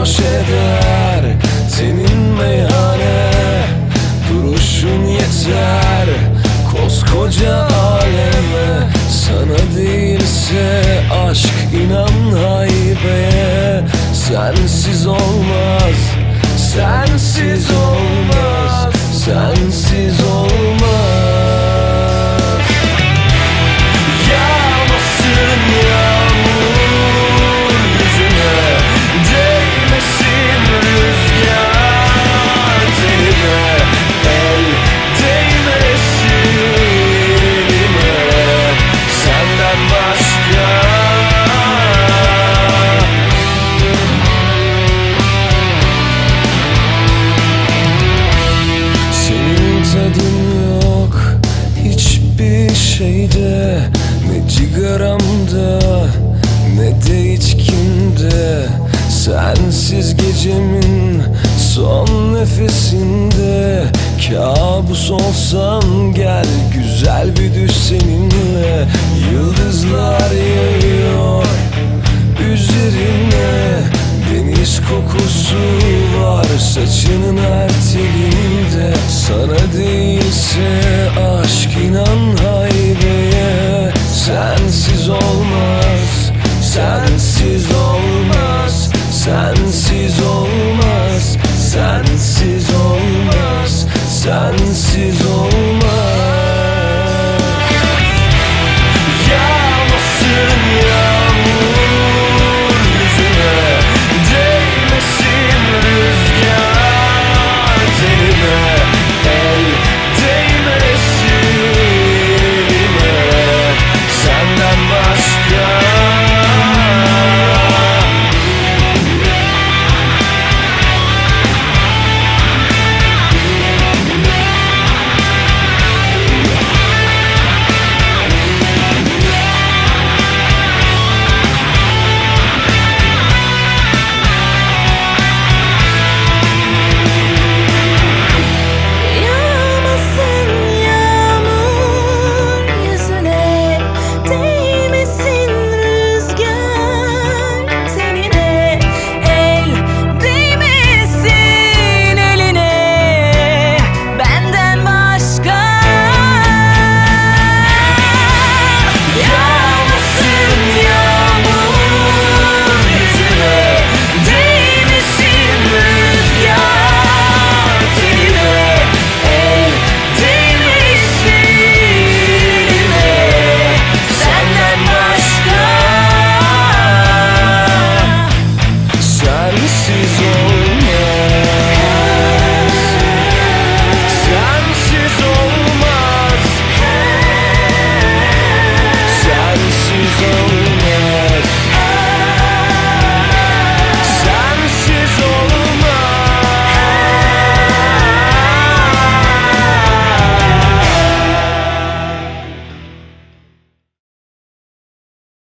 hoş eder Senin meyhane Duruşun yeter. Koskoca aleme Sana değilse aşk inan haybeye Sensiz olmaz Sensiz olmaz Sensiz olmaz Sigaramda ne de içkimde. Sensiz gecemin son nefesinde. Kabus olsan gel güzel bir Sensiz olmaz, sensiz olmaz, sensiz olmaz, sensiz olmaz.